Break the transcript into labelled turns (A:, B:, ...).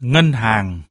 A: ngân hàng.